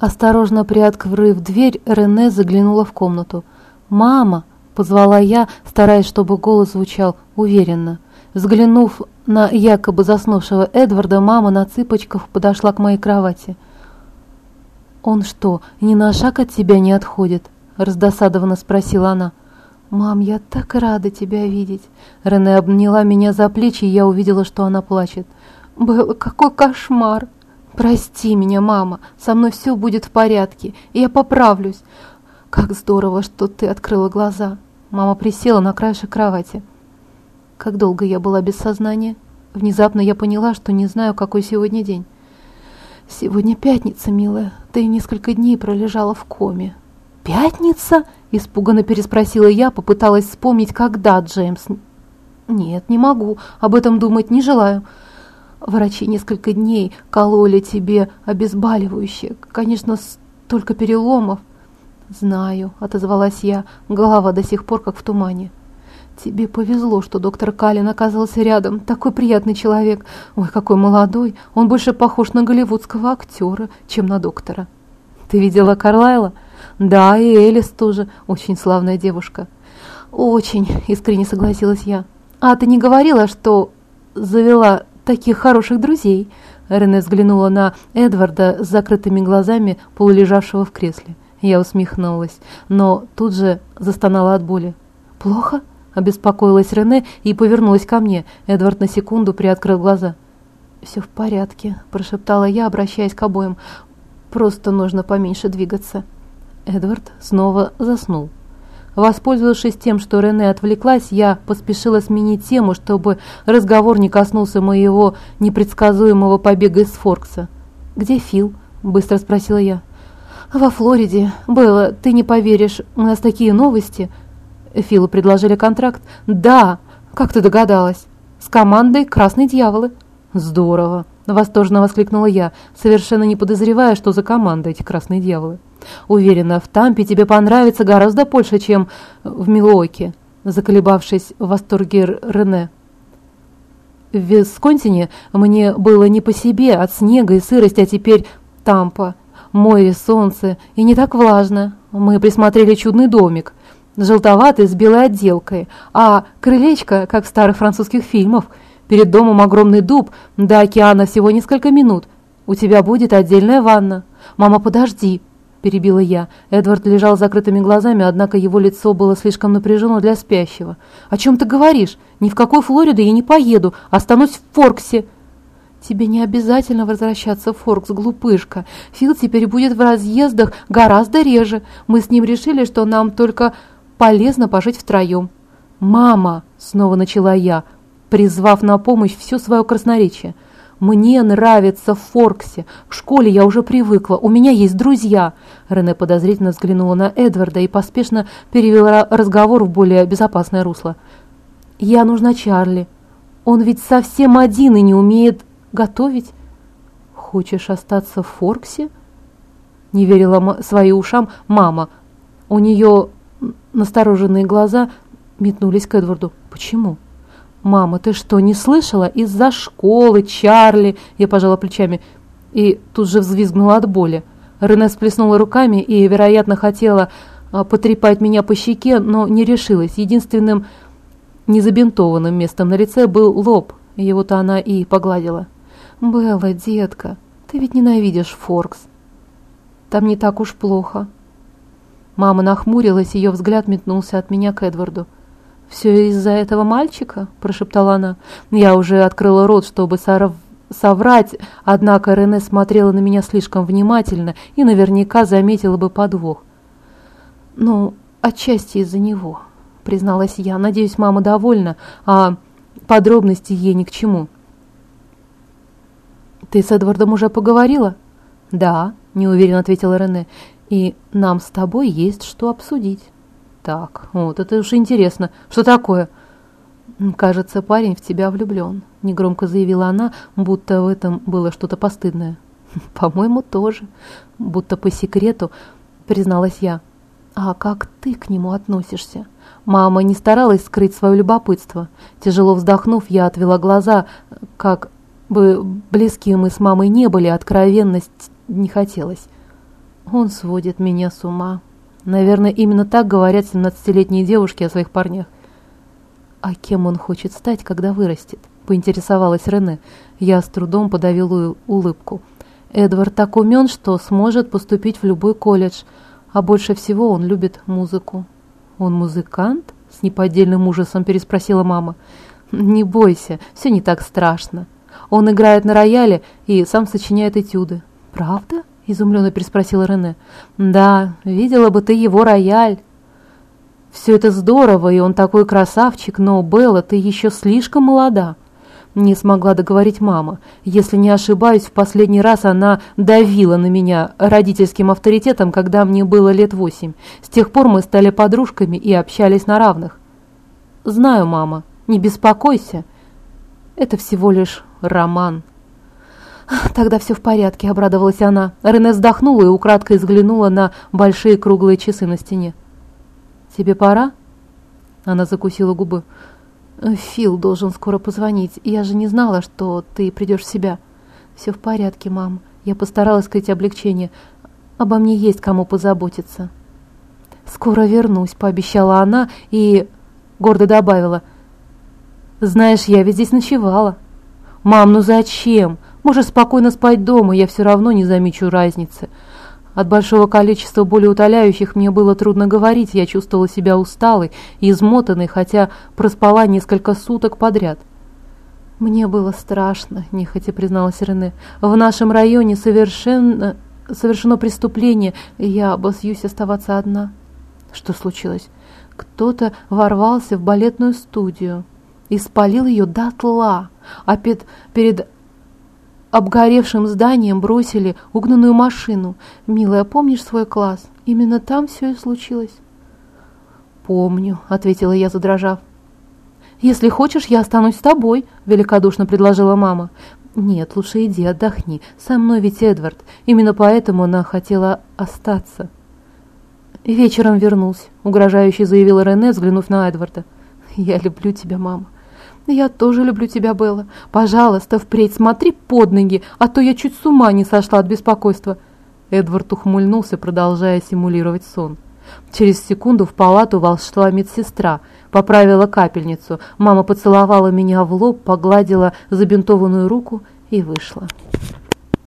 Осторожно приоткрыв дверь, Рене заглянула в комнату. «Мама!» – позвала я, стараясь, чтобы голос звучал уверенно. Взглянув на якобы заснувшего Эдварда, мама на цыпочках подошла к моей кровати. «Он что, ни на шаг от тебя не отходит?» – раздосадованно спросила она. «Мам, я так рада тебя видеть!» Рене обняла меня за плечи, и я увидела, что она плачет. «Белла, какой кошмар!» «Прости меня, мама, со мной все будет в порядке, и я поправлюсь. Как здорово, что ты открыла глаза!» Мама присела на краешек кровати. Как долго я была без сознания? Внезапно я поняла, что не знаю, какой сегодня день. «Сегодня пятница, милая. Ты несколько дней пролежала в коме». «Пятница?» – испуганно переспросила я, попыталась вспомнить, когда Джеймс... «Нет, не могу. Об этом думать не желаю». Врачи несколько дней кололи тебе обезболивающее. Конечно, столько переломов. Знаю, отозвалась я, голова до сих пор как в тумане. Тебе повезло, что доктор Каллен оказался рядом. Такой приятный человек. Ой, какой молодой. Он больше похож на голливудского актера, чем на доктора. Ты видела Карлайла? Да, и Элис тоже. Очень славная девушка. Очень, искренне согласилась я. А ты не говорила, что завела таких хороших друзей!» Рене взглянула на Эдварда с закрытыми глазами, полулежавшего в кресле. Я усмехнулась, но тут же застонала от боли. «Плохо?» – обеспокоилась Рене и повернулась ко мне. Эдвард на секунду приоткрыл глаза. «Все в порядке», – прошептала я, обращаясь к обоим. «Просто нужно поменьше двигаться». Эдвард снова заснул. Воспользовавшись тем, что Рене отвлеклась, я поспешила сменить тему, чтобы разговор не коснулся моего непредсказуемого побега из Форкса. «Где Фил?» – быстро спросила я. «Во Флориде. Белла, ты не поверишь, у нас такие новости». Филу предложили контракт. «Да! Как ты догадалась?» «С командой «Красные дьяволы». «Здорово!» – восторженно воскликнула я, совершенно не подозревая, что за команда эти «Красные дьяволы». Уверена, в Тампе тебе понравится гораздо больше, чем в Милуоке, заколебавшись в восторге Рене. В Висконсине мне было не по себе от снега и сырости, а теперь Тампа, море, солнце, и не так влажно. Мы присмотрели чудный домик, желтоватый с белой отделкой, а крылечко, как в старых французских фильмах, перед домом огромный дуб, до океана всего несколько минут. У тебя будет отдельная ванна. Мама, подожди, – перебила я. Эдвард лежал с закрытыми глазами, однако его лицо было слишком напряжено для спящего. «О чем ты говоришь? Ни в какой Флориду я не поеду, останусь в Форксе!» «Тебе не обязательно возвращаться в Форкс, глупышка. Фил теперь будет в разъездах гораздо реже. Мы с ним решили, что нам только полезно пожить втроем». «Мама!» – снова начала я, призвав на помощь все свое красноречие – «Мне нравится в Форксе. К школе я уже привыкла. У меня есть друзья». Рене подозрительно взглянула на Эдварда и поспешно перевела разговор в более безопасное русло. «Я нужна Чарли. Он ведь совсем один и не умеет готовить». «Хочешь остаться в Форксе?» Не верила своим ушам мама. У нее настороженные глаза метнулись к Эдварду. «Почему?» «Мама, ты что, не слышала? Из-за школы, Чарли!» Я пожала плечами и тут же взвизгнула от боли. Рене сплеснула руками и, вероятно, хотела а, потрепать меня по щеке, но не решилась. Единственным незабинтованным местом на лице был лоб. Его-то она и погладила. «Белла, детка, ты ведь ненавидишь Форкс. Там не так уж плохо». Мама нахмурилась, ее взгляд метнулся от меня к Эдварду. «Все из-за этого мальчика?» – прошептала она. Я уже открыла рот, чтобы сорв... соврать, однако Рене смотрела на меня слишком внимательно и наверняка заметила бы подвох. «Ну, отчасти из-за него», – призналась я. «Надеюсь, мама довольна, а подробности ей ни к чему». «Ты с Эдвардом уже поговорила?» «Да», – неуверенно ответила Рене. «И нам с тобой есть что обсудить». Так, вот это уж интересно. Что такое? Кажется, парень в тебя влюблен, негромко заявила она, будто в этом было что-то постыдное. По-моему, тоже. Будто по секрету, призналась я. А как ты к нему относишься? Мама не старалась скрыть свое любопытство. Тяжело вздохнув, я отвела глаза, как бы близкие мы с мамой не были, откровенность не хотелось. Он сводит меня с ума. Наверное, именно так говорят 17-летние девушки о своих парнях. А кем он хочет стать, когда вырастет? Поинтересовалась Рене. Я с трудом подавила улыбку. Эдвард так умен, что сможет поступить в любой колледж, а больше всего он любит музыку. «Он музыкант?» — с неподдельным ужасом переспросила мама. «Не бойся, все не так страшно. Он играет на рояле и сам сочиняет этюды». «Правда?» — изумленно переспросила Рене. «Да, видела бы ты его рояль». «Все это здорово, и он такой красавчик, но, Белла, ты еще слишком молода». Не смогла договорить мама. Если не ошибаюсь, в последний раз она давила на меня родительским авторитетом, когда мне было лет восемь. С тех пор мы стали подружками и общались на равных. «Знаю, мама, не беспокойся. Это всего лишь роман». «Тогда все в порядке», — обрадовалась она. Рене вздохнула и украдкой взглянула на большие круглые часы на стене. «Тебе пора?» Она закусила губы. «Фил должен скоро позвонить. Я же не знала, что ты придешь в себя». «Все в порядке, мам. Я постаралась скрыть облегчение. Обо мне есть кому позаботиться». «Скоро вернусь», — пообещала она и гордо добавила. «Знаешь, я ведь здесь ночевала». «Мам, ну зачем? Можешь спокойно спать дома, я все равно не замечу разницы». От большого количества болеутоляющих мне было трудно говорить, я чувствовала себя усталой и измотанной, хотя проспала несколько суток подряд. «Мне было страшно», — нехотя призналась Рене. «В нашем районе совершенно... совершено преступление, и я обосьюсь оставаться одна». Что случилось? Кто-то ворвался в балетную студию и спалил ее дотла, а перед, перед обгоревшим зданием бросили угнанную машину. Милая, помнишь свой класс? Именно там все и случилось. «Помню», — ответила я, задрожав. «Если хочешь, я останусь с тобой», — великодушно предложила мама. «Нет, лучше иди, отдохни. Со мной ведь Эдвард. Именно поэтому она хотела остаться». «Вечером вернусь», — угрожающе заявила Рене, взглянув на Эдварда. «Я люблю тебя, мама». «Я тоже люблю тебя, Белла. Пожалуйста, впредь смотри под ноги, а то я чуть с ума не сошла от беспокойства». Эдвард ухмыльнулся, продолжая симулировать сон. Через секунду в палату вошла медсестра, поправила капельницу. Мама поцеловала меня в лоб, погладила забинтованную руку и вышла.